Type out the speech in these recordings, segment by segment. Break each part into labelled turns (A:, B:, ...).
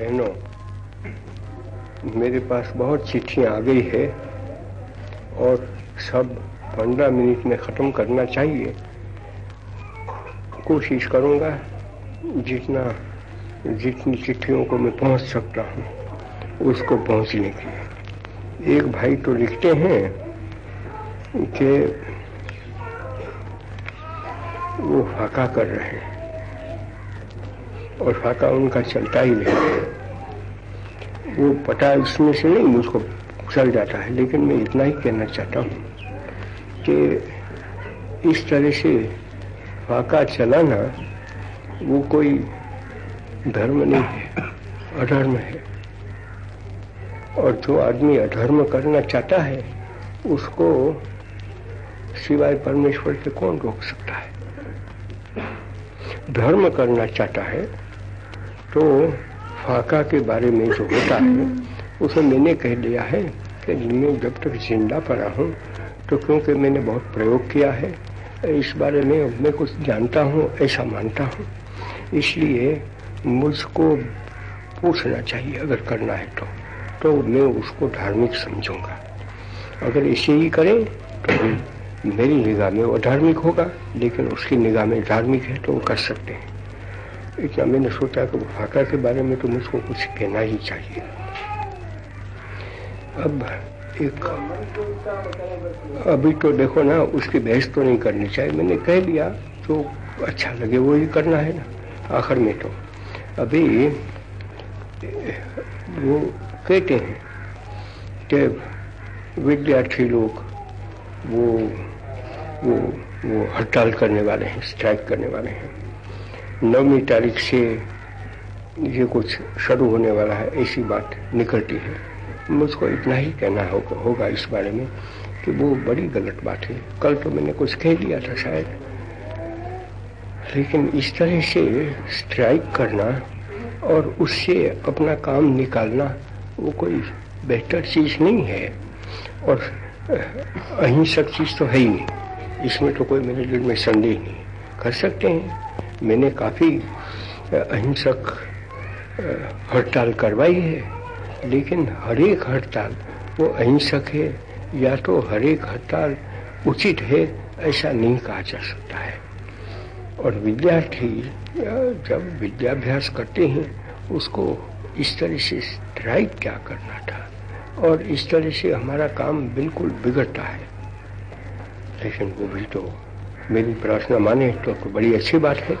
A: बहनों, मेरे पास बहुत चिट्ठियाँ आ गई है और सब पंद्रह मिनट में ख़त्म करना चाहिए। कोशिश करूँगा जितना, जितनी चिट्ठियों को मैं पहुँच सकता हूँ, उसको पहुँचने की एक भाई तो लिखते हैं कि वो फाका कर रहे हैं। और फाका उनका चलता ही नहीं है। वो पता उसमें से नहीं, मुझको चल जाता है। लेकिन मैं इतना ही कहना चाहता हूँ कि इस तरह से फाका चलाना, वो कोई धर्म नहीं है, अधर्म है। और जो आदमी अधर्म करना चाहता है, उसको सिवाय परमेश्वर के कौन रोक सकता है? धर्म करना चाहता है तो फाका के बारे में जो होता है उसे मैंने कह दिया है कि मैं जब तक ज़िंदा पड़ा हूँ तो क्योंकि मैंने बहुत प्रयोग किया है इस बारे में मैं कुछ जानता हूँ ऐसा मानता हूँ। इसलिए मुझको पूछना चाहिए अगर करना है तो तो मैं उसको धार्मिक समझूँगा। अगर इसे ही करें तो मेरी निगाह में वो धार्मिक होगा लेकिन उसकी निगाह में धार्मिक है तो वो कर सकते हैं। इतना मैंने सोचा कि फाका के बारे में तो मुझको कुछ कहना ही चाहिए। अब एक अभी तो देखो ना, उसकी बहस तो नहीं करनी चाहिए। मैंने कह दिया तो अच्छा लगे वो ही करना है ना, आखिर में तो। अभी, वो कहते हैं कि विद्यार्थी लोग वो वो वो हड़ताल करने वाले हैं स्ट्राइक करने वाले हैं। नौवीं तारीख से ये कुछ शुरू होने वाला है ऐसी बात निकलती है। मुझको इतना ही कहना होगा, होगा इस बारे में कि वो बड़ी गलत बात है। कल तो मैंने कुछ कह दिया था शायद। लेकिन इस तरह से स्ट्राइक करना और उससे अपना काम निकालना वो कोई बेहतर चीज़ नहीं है। और अहिंसक चीज़ तो है ही नहीं। इसमें तो कोई मेरे दिल में संदेह नहीं कर सकते हैं। मैंने काफ़ी अहिंसक हड़ताल करवाई है, लेकिन हर एक हड़ताल वो अहिंसक है, या तो हर एक हड़ताल उचित है, ऐसा नहीं कहा जा सकता है। और विद्यार्थी जब विद्याभ्यास करते हैं, उसको इस तरह से स्ट्राइक क्या करना था? और इस तरह से हमारा काम बिल्कुल बिगड़ता है। लेकिन वो भी तो मेरी प्रार्थना माने तो, तो बड़ी अच्छी बात है।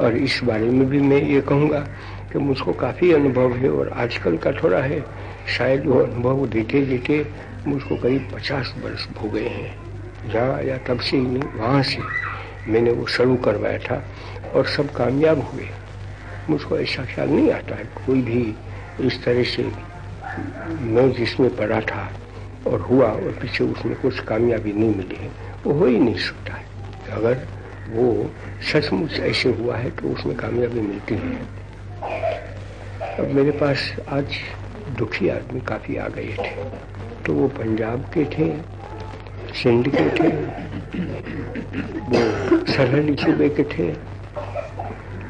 A: और इस बारे में भी मैं ये कहूँगा कि मुझको काफ़ी अनुभव है और आजकल का थोड़ा है। शायद वो अनुभव देते देते मुझको करीब पचास वर्ष हो गए हैं। जहाँ या तब से ही नहीं वहाँ से मैंने वो शुरू करवाया था और सब कामयाब हुए। मुझको ऐसा ख्याल नहीं आता है कोई भी इस तरह से मैं जिसमें पढ़ा था और हुआ और पीछे उसमें कुछ कामयाबी नहीं मिली है वो हो ही नहीं सकता है। अगर वो सचमुच ऐसे हुआ है तो उसमें कामयाबी मिलती है। अब मेरे पास आज दुखी आदमी काफ़ी आ गए थे। तो वो पंजाब के थे सिंध के थे, वो सरहदी सूबे के थे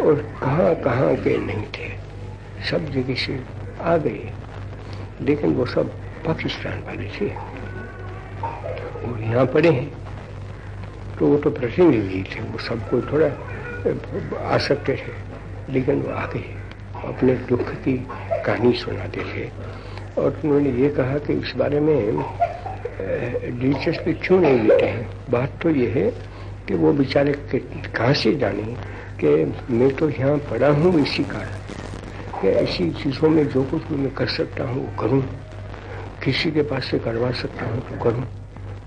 A: और कहाँ कहाँ के नहीं थे। सब जगह से आ गए। लेकिन वो सब पाकिस्तान वाले थे। वो यहाँ पड़े हैं। तो वो तो प्रतिनिधि थे, वो सबको थोड़ा आ सकते थे, लेकिन वो आगे अपने दुख की कहानी सुनाते थे। और उन्होंने ये कहा कि इस बारे में दिलचस्पी क्यों नहीं लेते हैं? बात तो ये है कि वो बेचारे कहाँ से जाने कि मैं तो यहाँ पढ़ा हूँ इसी कारण कि ऐसी चीज़ों में जो कुछ भी मैं कर सकता हूँ, वो करूँ। किसी के पास से करवा सकता हूँ तो करूँ,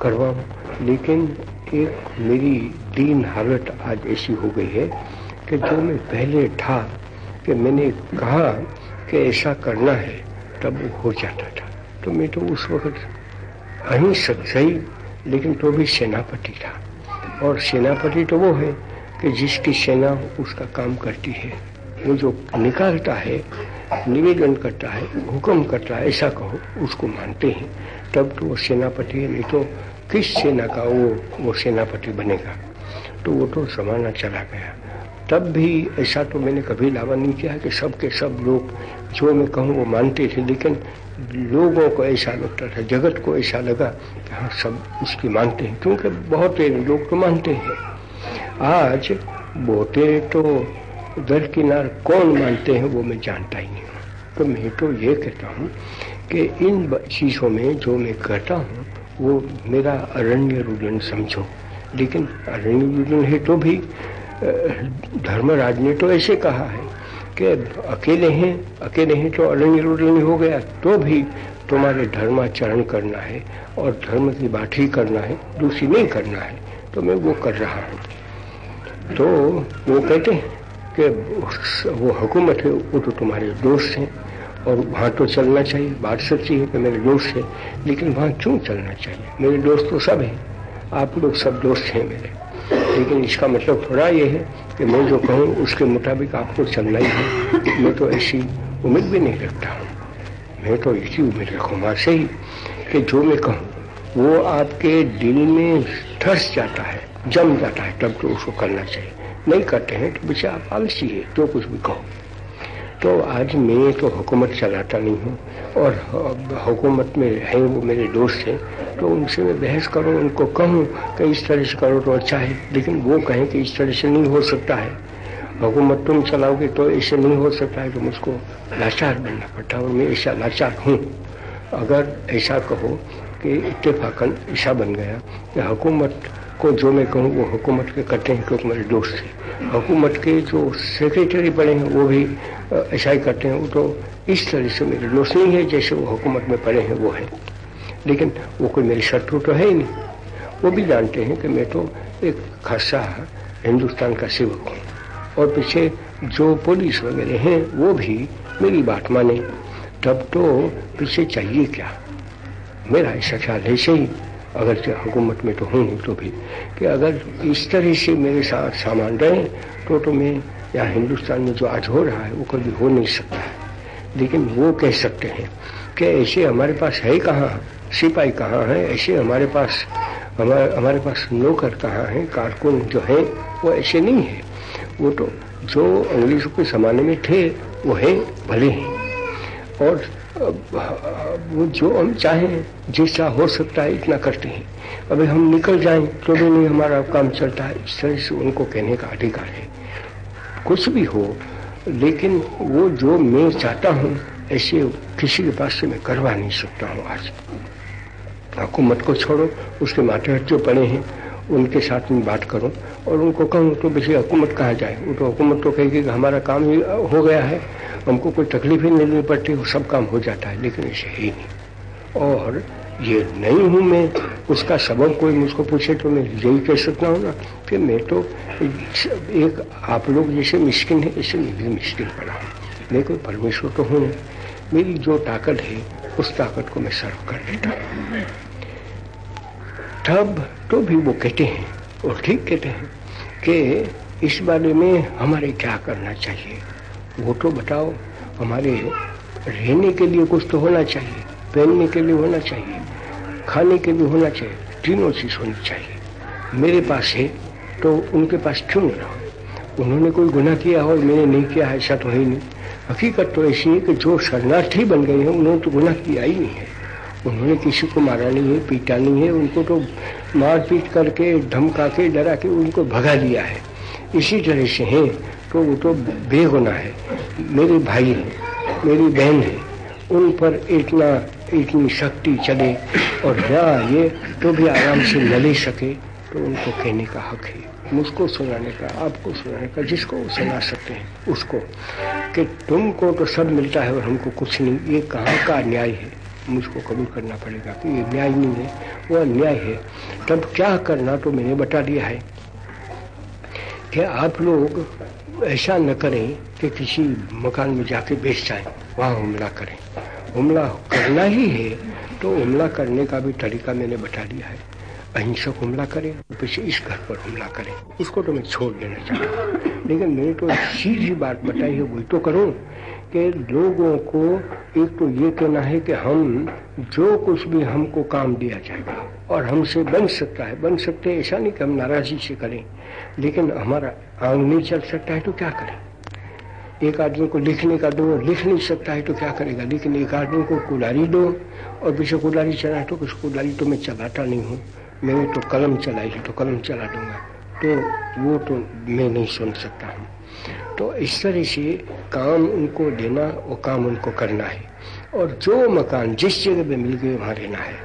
A: करवाऊँ। लेकिन एक मेरी दीन हालत आज ऐसी हो गई है कि जो मैं पहले था कि मैंने कहा कि ऐसा करना है, तब वो हो जाता था। तो मैं तो उस वक्त अहिंसक सही लेकिन तो भी सेनापति था। और सेनापति तो वो है कि जिसकी सेना उसका काम करती है। वो जो निकालता है, निवेदन करता है, हुक्म करता है, ऐसा कहो, उसको मानते हैं। तब तो वो सेनापति है, नहीं तो किस सेना का वो वो सेनापति बनेगा। तो वो तो जमाना चला गया। तब भी ऐसा तो मैंने कभी लावा नहीं किया कि सब के सब लोग जो मैं कहूँ वो मानते थे, लेकिन लोगों को ऐसा लगता था, जगत को ऐसा लगा कि हाँ सब उसकी मानते हैं, क्योंकि बहुत लोग तो मानते हैं। आज बोते तो दर किनार कौन मानते हैं वो मैं जानता ही नहीं। हूँ तो मैं तो ये कहता हूँ कि इन चीज़ों में जो मैं कहता हूँ वो मेरा अरण्य रुदन समझो। लेकिन अरण्य रुदन है तो भी धर्मराज ने तो ऐसे कहा है कि अकेले हैं अकेले हैं तो अरण्य रुदन हो गया तो भी तुम्हारे धर्माचरण करना है और धर्म की बात ही करना है दूसरी नहीं करना है तो मैं वो कर रहा हूँ। तो वो कहते हैं कि वो हुकूमत है, वो तो तुम्हारे दोस्त हैं और वहाँ तो चलना चाहिए। बात सच्ची है कि मेरे दोस्त है, लेकिन वहाँ क्यों चलना चाहिए? मेरे दोस्त तो सब हैं। आप लोग सब दोस्त हैं मेरे। लेकिन इसका मतलब थोड़ा ये है कि मैं जो कहूँ, उसके मुताबिक आपको चलना ही है। मैं तो ऐसी उम्मीद भी नहीं रखता हूँ। मैं तो इसी उम्मीद रखूँगा से ही कि जो मैं कहूँ, वो आपके दिल में धस जाता है, जम जाता है, तब तो उसको करना चाहिए। नहीं करते हैं तो बेचा आप आलसी है, जो कुछ भी कहो। तो आज मैं तो हुकूमत चलाता नहीं हूँ और हुकूमत में है वो मेरे दोस्त हैं तो उनसे मैं बहस करूँ, उनको कहूँ कि इस तरह से करो तो अच्छा है, लेकिन वो कहें कि इस तरह से नहीं हो सकता है। हुकूमत तुम चलाओगे तो ऐसे नहीं हो सकता है तो मुझको लाचार बनना पड़ता है और मैं ऐसा लाचार हूँ। अगर ऐसा कहो कि इतफाकन ऐसा बन गया कि हुकूमत को जो मैं कहूँ वो हुकूमत के करते हैं, क्योंकि मेरे दोस्त थे हुकूमत के जो सेक्रेटरी पड़े हैं, वो भी ऐसा ही करते हैं। वो तो इस तरह से मेरे नहीं है, जैसे वो हुकूमत में पड़े हैं, वो है। लेकिन वो कोई मेरे शत्रु तो है ही नहीं। वो भी जानते हैं कि मैं तो एक खासा हिंदुस्तान का सेवक हूँ। और पीछे जो पुलिस वगैरह हैं, वो भी मेरी बात माने। तब तो पीछे चाहिए क्या? मेरा ऐसा ख्याल है, सही। अगर हुकूमत में तो हूँ तो भी, कि अगर इस तरह से मेरे साथ सामान रहे तो तो मैं या हिंदुस्तान में जो आज हो रहा है, वो कभी हो नहीं सकता है। लेकिन वो कह सकते हैं कि ऐसे हमारे पास है कहाँ? सिपाही कहाँ है? ऐसे हमारे पास, हमारे हमारे पास नौकर कहाँ हैं? कारकुन जो है, वो ऐसे नहीं है। वो तो जो अंग्रेज़ों के ज़माने में थे, वो है, भले हैं। और वो जो हम चाहें, जैसा हो सकता है, इतना करते हैं। अभी हम निकल जाएँ तो भी नहीं हमारा काम चलता है। इस तरह से उनको कहने का अधिकार है। कुछ भी हो, लेकिन वो जो मैं चाहता हूँ, ऐसे किसी के पास से मैं करवा नहीं सकता हूँ आज। हुकूमत को छोड़ो, उसके माथे हट जो पड़े हैं। उनके साथ में बात करो और उनको कहूँ तो वैसे हुकूमत कहा जाए। वो तो हुकूमत तो कहेगी कि हमारा काम ही हो गया है। हमको कोई तकलीफ़ ही नहीं लेनी पड़ती, वो सब काम हो जाता है, लेकिन ऐसे ही नहीं। और ये नहीं हूँ मैं, उसका सबब कोई मुझको पूछे तो मैं यही कह सकता हूँ ना कि मैं तो एक आप लोग जैसे मिश्किल है, ऐसे मैं भी मिश्किल पड़ा हूँ। मैं कोई परमेश्वर तो हूँ मेरी जो ताकत है, उस ताकत को मैं सर्व कर देता हूँ। तब तो भी वो कहते हैं, और ठीक कहते हैं, कि इस बारे में हमारे क्या करना चाहिए? वो तो बताओ, हमारे रहने के लिए कुछ तो होना चाहिए, पहनने के लिए होना चाहिए, खाने के लिए होना चाहिए, तीनों चीज़ होनी चाहिए। मेरे पास है तो उनके पास क्यों नहीं रहो उन्होंने कोई गुनाह किया हो, मैंने नहीं किया ऐसा तो है नहीं। हकीकत तो ऐसी है कि जो शरणार्थी बन गए हैं, उन्होंने तो गुनाह किया ही नहीं है। उन्होंने किसी को मारा नहीं है पीटा नहीं है, उनको तो मार पीट करके धमका के डरा के उनको भगा दिया है। इसी तरह से हैं तो वो तो बेगुना है। मेरे भाई हैं, मेरी बहन है, उन पर इतना, इतनी शक्ति चले, और या ये तो भी आराम से न ले सके तो उनको कहने का हक है। मुझको सुनाने का, आपको सुनाने का, जिसको सुना सकते हैं, उसको। कि तुमको तो सब मिलता है और हमको कुछ नहीं, ये कहाँ का न्याय है? मुझको कबूल करना पड़ेगा कि ये न्याय नहीं है वो अन्याय है। तब क्या करना तो मैंने बता दिया है कि आप लोग ऐसा न करें कि किसी मकान में जाके बेच जाए, वहाँ हमला करें। हमला करना ही है तो हमला करने का भी तरीका मैंने बता दिया है। अहिंसक हमला करें पीछे इस घर पर हमला करें। उसको तो मैं छोड़ देना चाहता हूँ। लेकिन मैंने तो सीधी बात बताई है, वही तो करूँ। कि लोगों को एक तो ये कहना है कि हम जो कुछ भी हमको काम दिया जाएगा और हमसे बन सकता है, बन सकते हैं, ऐसा नहीं कि हम नाराजी से करें। लेकिन हमारा आंग नहीं चल सकता है तो क्या करें? एक आदमी को लिखने का दो, लिख नहीं सकता है तो क्या करेगा? लेकिन एक आदमी को कुलारी दो और पीछे कुलारी चलाए तो कुछ कुलारी तो मैं चलाता नहीं हूँ। मैंने तो कलम चलाई है तो कलम चला दूँगा। तो वो तो मैं नहीं सुन सकता हूँ। तो इस तरह से काम उनको देना और काम उनको करना है। और जो मकान जिस जगह पे मिल गए, वहाँ रहना है।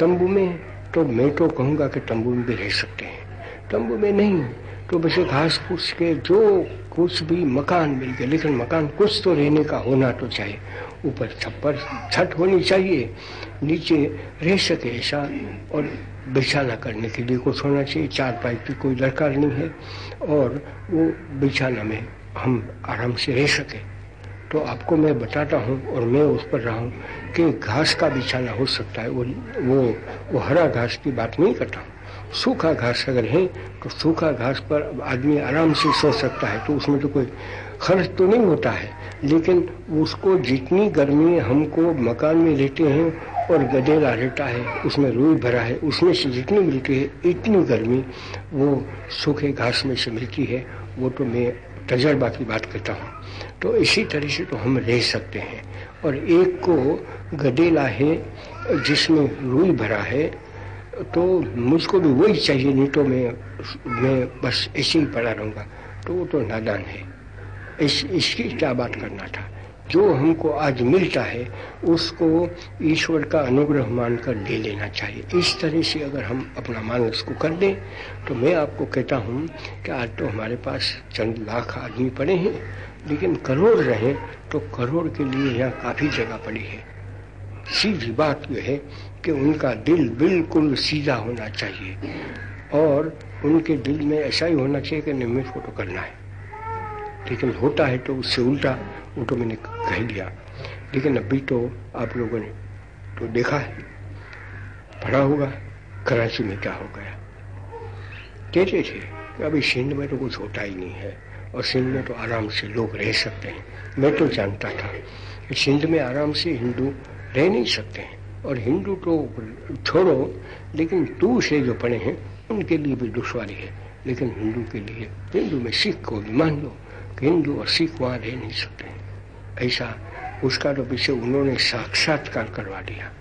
A: तंबू में तो मैं तो कहूँगा कि तंबू में भी रह सकते हैं। तंबू में नहीं तो वैसे घास फूस के जो कुछ भी मकान मिल गया, लेकिन मकान कुछ तो रहने का होना तो चाहिए। ऊपर छप्पर छत होनी चाहिए, नीचे रह सके ऐसा, और बिछाना करने के लिए कुछ होना चाहिए। चार पाई की कोई दरकार नहीं है, और वो बिछाना में हम आराम से रह सके। तो आपको मैं बताता हूँ, और मैं उस पर रहा हूँ, कि घास का बिछाना हो सकता है, वो वो वो हरा घास की बात नहीं करता हूँ। सूखा घास अगर है तो सूखा घास पर आदमी आराम से सो सकता है तो उसमें तो कोई खर्च तो नहीं होता है। लेकिन उसको जितनी गर्मी हमको मकान में रहते हैं और गदेला रहता है, उसमें रुई भरा है, उसमें से जितनी मिलती है, इतनी गर्मी वो सूखे घास में से मिलती है। वो तो मैं तजर्बा की बात करता हूँ। तो इसी तरह से तो हम रह सकते हैं। और एक को गदेला है जिसमें रुई भरा है तो मुझको भी वही चाहिए, नहीं तो मैं मैं बस ऐसे ही पड़ा रहूँगा। तो वो तो नादान है। इस, इसकी क्या बात करना था? जो हमको आज मिलता है, उसको ईश्वर का अनुग्रह मानकर ले लेना चाहिए। इस तरह से अगर हम अपना मान उसको कर दें तो मैं आपको कहता हूँ कि आज तो हमारे पास चंद लाख आदमी पड़े हैं, लेकिन करोड़ रहे तो करोड़ के लिए यहाँ काफ़ी जगह पड़ी है। सीधी बात यह है कि उनका दिल बिल्कुल सीधा होना चाहिए। और उनके दिल में ऐसा ही होना चाहिए कि नहीं को तो करना है। लेकिन होता है तो उससे उल्टा वो तो मैंने कह दिया। लेकिन अभी तो आप लोगों ने तो देखा है। पढ़ा होगा, कराची में क्या हो गया। कहते थे कि अभी सिंध में तो कुछ होता ही नहीं है। और सिंध में तो आराम से लोग रह सकते हैं। मैं तो जानता था कि सिंध में आराम से हिंदू रह नहीं सकते हैं। और हिंदू तो छोड़ो, लेकिन तू से जो पढ़े हैं, उनके लिए भी दुश्वारी है। लेकिन हिंदू के लिए, हिंदू में सिख को भी मान लो, कि हिंदू और सिख वहाँ रह नहीं सकते। ऐसा, उसका तो पीछे उन्होंने साक्षात्कार करवा दिया,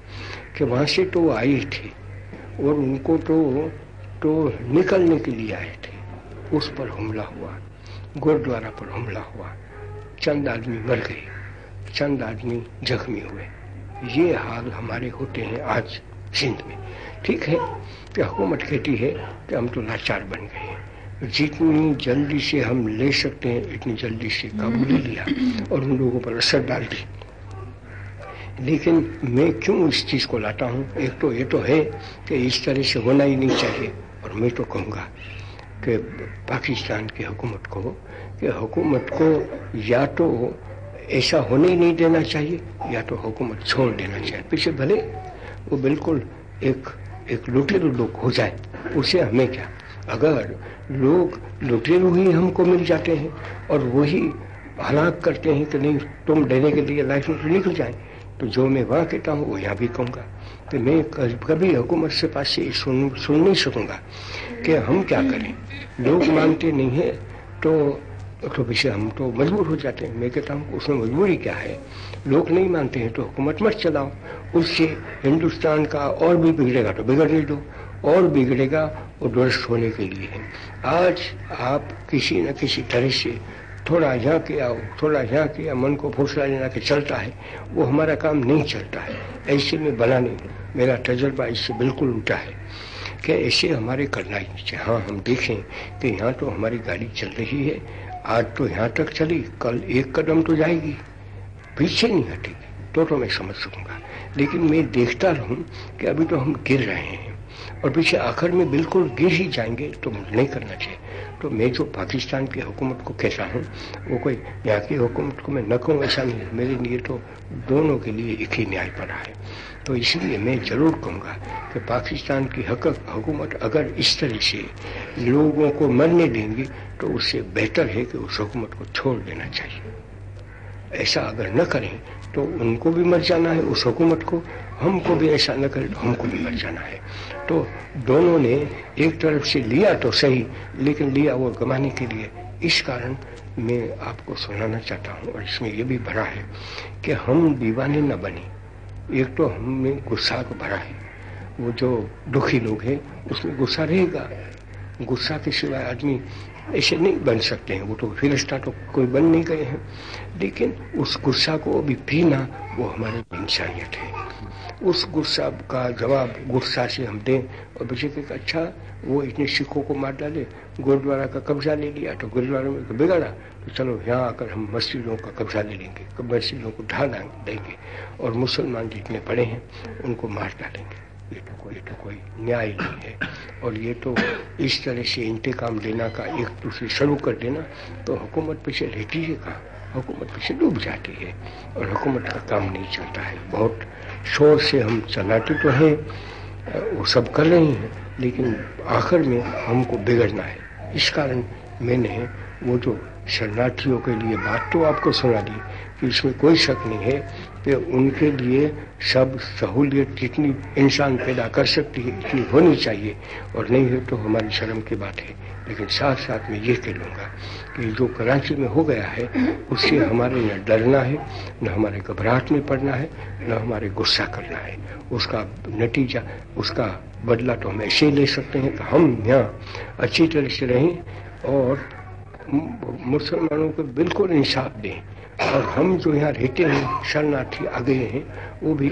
A: कि वहाँ से तो आई थी, और उनको तो तो निकलने के लिए आए थे। उस पर हमला हुआ, गुरुद्वारा पर हमला हुआ, चंद आदमी मर गए, चंद आदमी जख्मी हुए। ये हाल हमारे होते हैं आज सिंध में। ठीक है? कि हुकूमत कहती है कि हम तो लाचार बन गए हैं। जितनी जल्दी से हम ले सकते हैं, इतनी जल्दी से काबू ले लिया और उन लोगों पर असर डाल दी लेकिन मैं क्यों इस चीज़ को लाता हूँ? एक तो ये तो है कि इस तरह से होना ही नहीं चाहिए। और मैं तो कहूँगा कि पाकिस्तान की हुकूमत को, कि हुकूमत को या तो ऐसा होने ही नहीं देना चाहिए, या तो हुकूमत छोड़ देना चाहिए। पीछे भले वो बिल्कुल एक एक लुटेरू लोग हो जाए, उसे हमें क्या? अगर लोग लुटेरू ही हमको मिल जाते हैं और वही हलाक करते हैं कि नहीं, तुम देने के लिए लाइफ में निकल जाए तो जो मैं वहाँ कहता हूँ, वो यहाँ भी कहूँगा। तो मैं कभी हुकूमत से पास से सुन सुन नहीं सकूँगा कि हम क्या करें। लोग मानते नहीं है तो तो पीछे हम तो मजबूर हो जाते हैं। मैं कहता हूँ उसमें मजबूरी क्या है? लोग नहीं मानते हैं तो हुकूमत मत चलाओ। उससे हिंदुस्तान का और भी बिगड़ेगा तो बिगड़ने दो। और बिगड़ेगा वो ध्वस्त होने के लिए। है आज आप किसी न किसी तरह से थोड़ा यहाँ किया थोड़ा यहाँ किया मन को फुसला लेना के चलता है। वो हमारा काम नहीं चलता है। ऐसे में बना नहीं मेरा तजर्बा इससे बिल्कुल उल्टा है। कि ऐसे हमारे करना ही हाँ हम देखें कि यहाँ तो हमारी गाड़ी चल रही है। आज तो यहाँ तक चली, कल एक कदम तो जाएगी। पीछे नहीं हटेगी तो तो मैं समझ सकूँगा। लेकिन मैं देखता रहूँ कि अभी तो हम गिर रहे हैं और पीछे आखिर में बिल्कुल गिर ही जाएँगे तो नहीं करना चाहिए। तो मैं जो पाकिस्तान की हुकूमत को कहता हूँ, वो कोई यहाँ की हुकूमत को मैं न कहूँ, ऐसा नहीं मेरे लिए तो दोनों के लिए एक ही न्याय पड़ा है। तो इसलिए मैं ज़रूर कहूँगा कि पाकिस्तान की हुकूमत अगर इस तरह से लोगों को मरने देंगी तो उससे बेहतर है कि उस हुकूमत को छोड़ देना चाहिए। ऐसा अगर न करें तो उनको भी मर जाना है, उस हुकूमत को, हमको भी ऐसा न करें तो हमको भी मर जाना है। तो दोनों ने एक तरफ़ से लिया तो सही, लेकिन लिया वो गमाने के लिए। इस कारण मैं आपको सुनाना चाहता हूँ, और इसमें यह भी भरा है कि हम दीवाने न बने। एक तो हमें गुस्सा को भरा है। वो जो दुखी लोग हैं, उसमें गुस्सा रहेगा। गुस्सा के सिवाय आदमी ऐसे नहीं बन सकते हैं। वो तो फिरस्ता तो कोई बन नहीं गए हैं। लेकिन उस गुस्सा को अभी पीना वो हमारी इंसानियत है। उस गुस्सा का जवाब गुस्सा से हम दें और बच्चे के अच्छा वो इतने सिखों को मार डाले, गुरुद्वारा का कब्जा ले लिया तो गुरुद्वारा में बिगाड़ा तो चलो यहाँ आकर हम मस्जिदों का कब्जा ले लेंगे, मस्जिदों को ढा देंगे और मुसलमान जितने पड़े हैं, उनको मार डालेंगे। ये तो कोई तो कोई न्याय नहीं है। और ये तो इस तरह से इंतकाम लेना का एक दूसरे शुरू कर देना तो हुकूमत पीछे रहती है कहाँ? हुकूमत पीछे डूब जाती है और हुकूमत का काम नहीं चलता है। बहुत शोर से हम चलाते तो हैं, वो सब कर रहे हैं, लेकिन आखिर में हमको बिगड़ना है। इस कारण मैंने वो जो शरणार्थियों के लिए बात तो आपको सुना दी कि इसमें कोई शक नहीं है कि उनके लिए सब सहूलियत जितनी इंसान पैदा कर सकती है इतनी होनी चाहिए। और नहीं है तो हमारी शर्म की बात है। लेकिन साथ साथ में ये कह लूँगा कि जो कराची में हो गया है, उससे हमारे न डरना है, न हमारे घबराहट में पड़ना है, न हमारे गुस्सा करना है। उसका नतीजा, उसका बदला तो हम ऐसे ही ले सकते हैं कि हम यहाँ अच्छी तरह से रहें और मुसलमानों को बिल्कुल इंसाफ दें। और हम जो यहाँ रहते हैं, शरणार्थी आ गए हैं, वो भी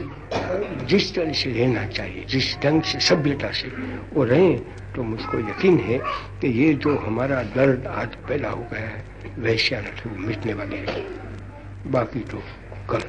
A: जिस तरह से रहना चाहिए, जिस ढंग से, सभ्यता से वो रहें तो मुझको यकीन है कि ये जो हमारा दर्द आज पैदा हो गया है वैश्यानथ वो मिटने वाले हैं। बाकी तो कल।